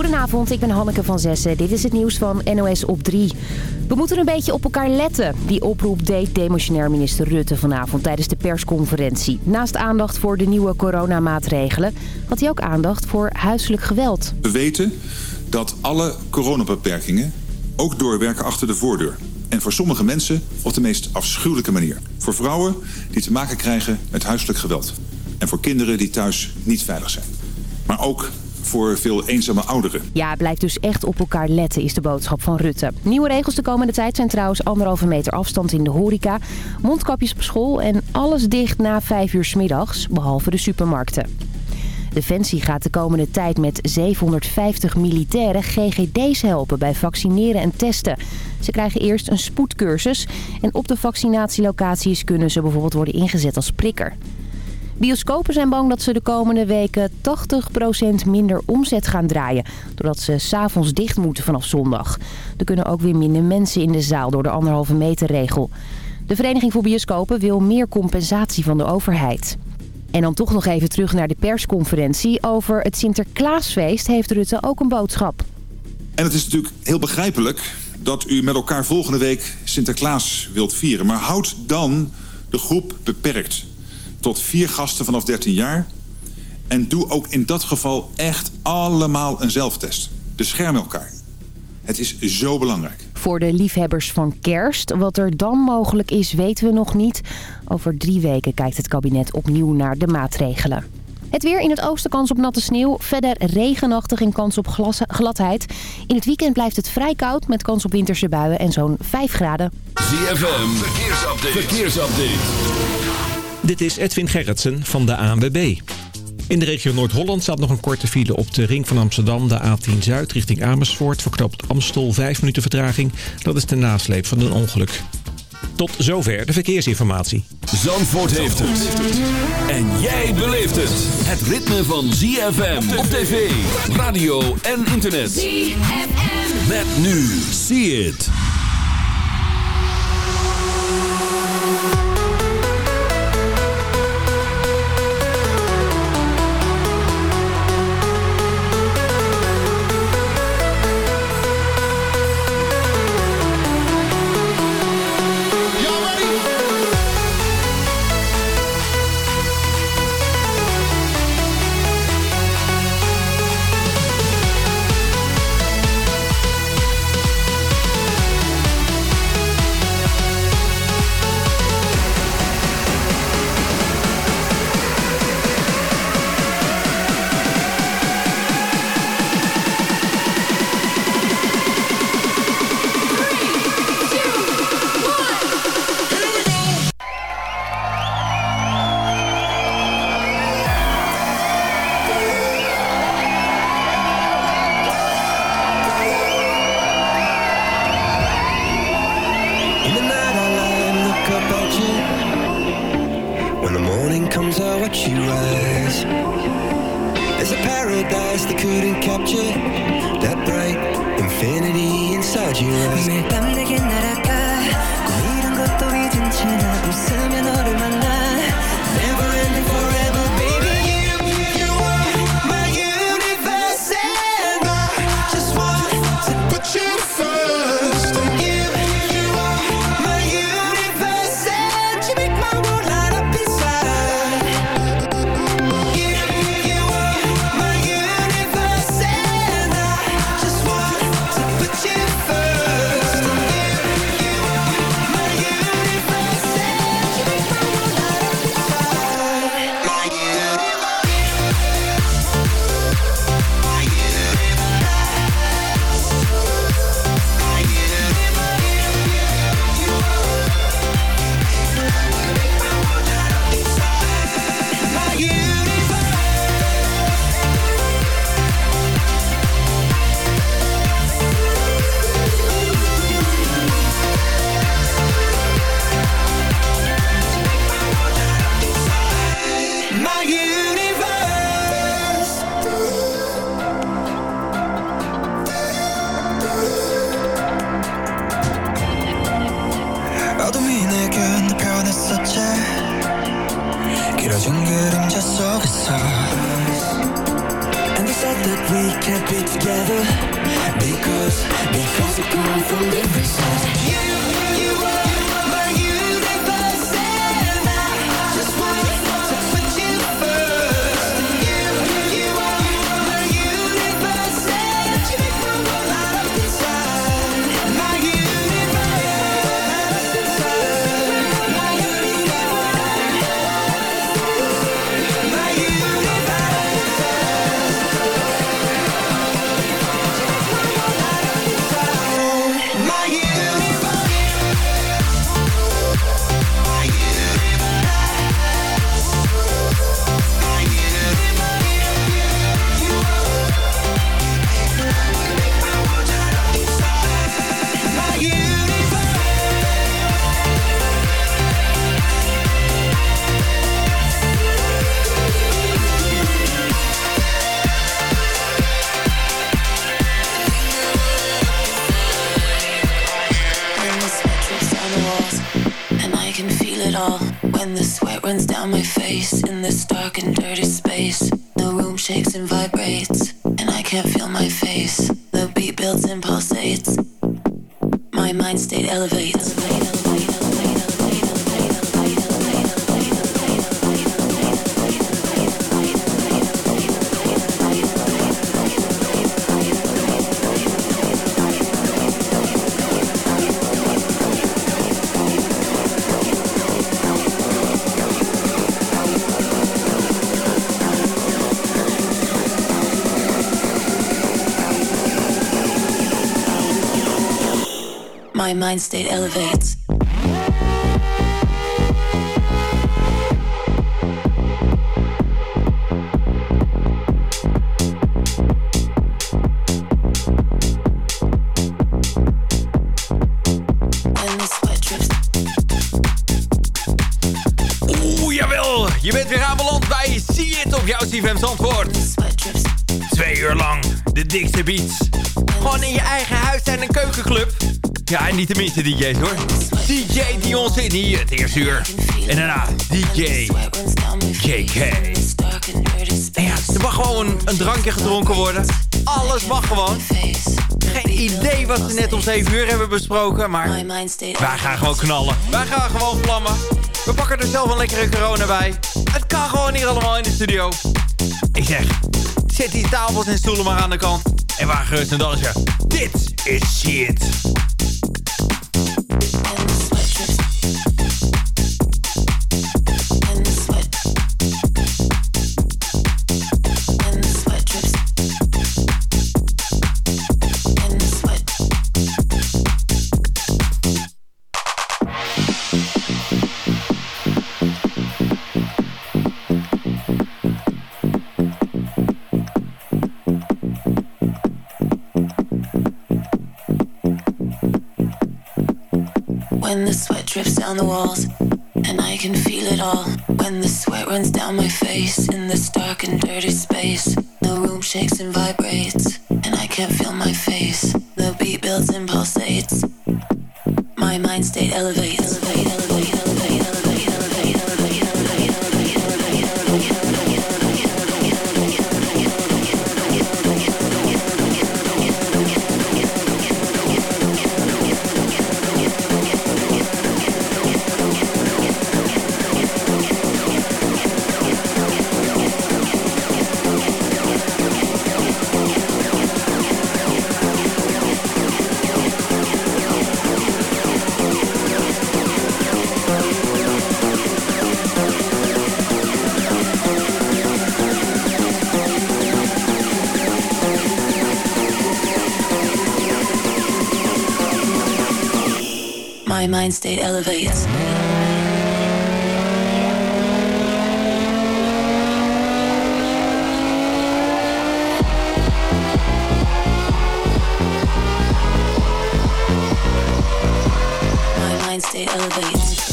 Goedenavond, ik ben Hanneke van Zessen. Dit is het nieuws van NOS op 3. We moeten een beetje op elkaar letten. Die oproep deed demotionair minister Rutte vanavond tijdens de persconferentie. Naast aandacht voor de nieuwe coronamaatregelen... had hij ook aandacht voor huiselijk geweld. We weten dat alle coronabeperkingen ook doorwerken achter de voordeur. En voor sommige mensen op de meest afschuwelijke manier. Voor vrouwen die te maken krijgen met huiselijk geweld. En voor kinderen die thuis niet veilig zijn. Maar ook voor veel eenzame ouderen. Ja, blijf dus echt op elkaar letten, is de boodschap van Rutte. Nieuwe regels de komende tijd zijn trouwens anderhalve meter afstand in de horeca, mondkapjes op school en alles dicht na vijf uur s middags, behalve de supermarkten. Defensie gaat de komende tijd met 750 militairen GGD's helpen bij vaccineren en testen. Ze krijgen eerst een spoedcursus en op de vaccinatielocaties kunnen ze bijvoorbeeld worden ingezet als prikker. Bioscopen zijn bang dat ze de komende weken 80% minder omzet gaan draaien. Doordat ze s'avonds dicht moeten vanaf zondag. Er kunnen ook weer minder mensen in de zaal door de anderhalve meter regel. De Vereniging voor Bioscopen wil meer compensatie van de overheid. En dan toch nog even terug naar de persconferentie. Over het Sinterklaasfeest heeft Rutte ook een boodschap. En het is natuurlijk heel begrijpelijk dat u met elkaar volgende week Sinterklaas wilt vieren. Maar houd dan de groep beperkt tot vier gasten vanaf 13 jaar. En doe ook in dat geval echt allemaal een zelftest. Bescherm elkaar. Het is zo belangrijk. Voor de liefhebbers van kerst. Wat er dan mogelijk is, weten we nog niet. Over drie weken kijkt het kabinet opnieuw naar de maatregelen. Het weer in het oosten kans op natte sneeuw. Verder regenachtig en kans op gladheid. In het weekend blijft het vrij koud met kans op winterse buien en zo'n 5 graden. ZFM, verkeersupdate. verkeersupdate. Dit is Edwin Gerritsen van de ANWB. In de regio Noord-Holland staat nog een korte file op de ring van Amsterdam, de A10 Zuid, richting Amersfoort. Verknoopt Amstel 5 minuten vertraging. Dat is de nasleep van een ongeluk. Tot zover de verkeersinformatie. Zandvoort heeft het. En jij beleeft het. Het ritme van ZFM op tv, radio en internet. ZFM. Met nu. See it. Elevates. En niet de minste DJ's hoor. DJ Dion Sydney, het eerste uur. En daarna DJ JK. Er mag gewoon een drankje gedronken worden. Alles mag gewoon. Geen idee wat ze net om 7 uur hebben besproken, maar wij gaan gewoon knallen. Wij gaan gewoon vlammen. We pakken er zelf een lekkere corona bij. Het kan gewoon hier allemaal in de studio. Ik zeg, zet die tafels en stoelen maar aan de kant. En waar gerust een dansje. Dit is shit. Down the walls, and I can feel it all. When the sweat runs down my face in this dark and dirty space, the room shakes and vibrates, and I can't feel my face. The beat builds and pulsates. My mind state elevates. stay elevated.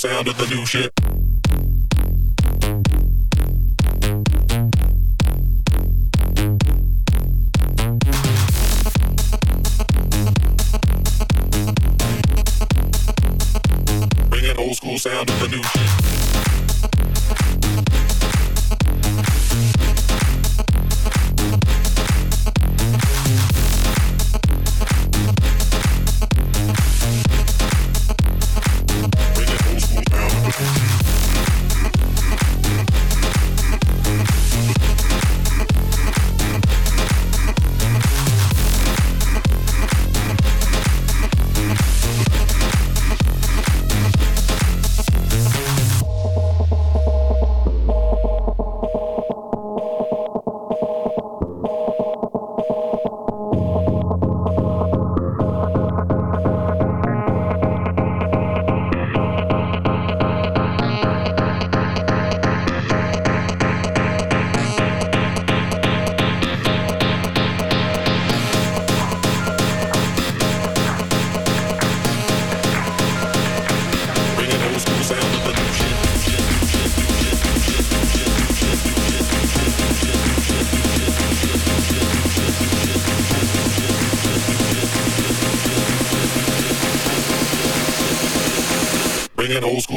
Sound of the new shit.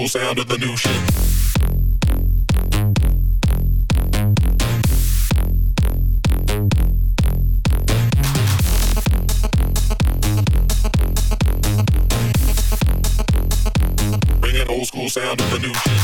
Sound of the new shit. Sound of the new shit.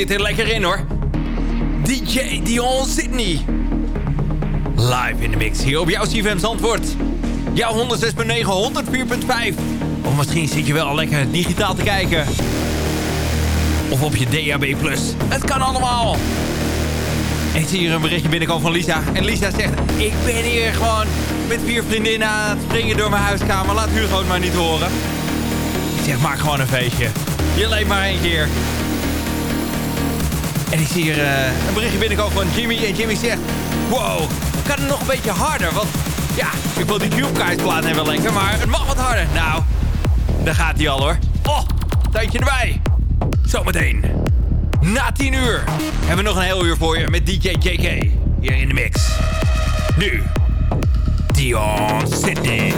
Zit er lekker in hoor. DJ Dion Sydney. Live in de mix hier op jouw CFM Zandvoort. Jouw 106.9, 104.5. Of misschien zit je wel lekker digitaal te kijken. Of op je DAB+. Het kan allemaal. Ik zie hier een berichtje binnenkomen van Lisa. En Lisa zegt, ik ben hier gewoon met vier vriendinnen aan het springen door mijn huiskamer. Laat Hugo het maar niet horen. Ik zeg, maak gewoon een feestje. Je leeft maar één keer. En ik zie hier uh, een berichtje binnenkomen van Jimmy. En Jimmy zegt, wow, kan het nog een beetje harder? Want ja, ik wil die cube plaat hebben lekker, maar het mag wat harder. Nou, daar gaat hij al hoor. Oh, tijdje erbij. Zometeen. Na 10 uur hebben we nog een heel uur voor je met DJ JK. Hier in de mix. Nu, Dion Sydney.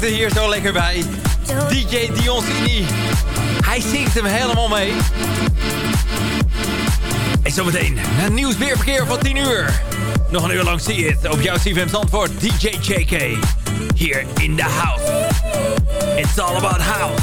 Hakt er hier zo lekker bij. DJ Dioncini. Hij zingt hem helemaal mee. En zometeen, een nieuws weerverkeer van 10 uur. Nog een uur lang zie je het op jouw CFM antwoord. DJ JK. Hier in the house. It's all about house.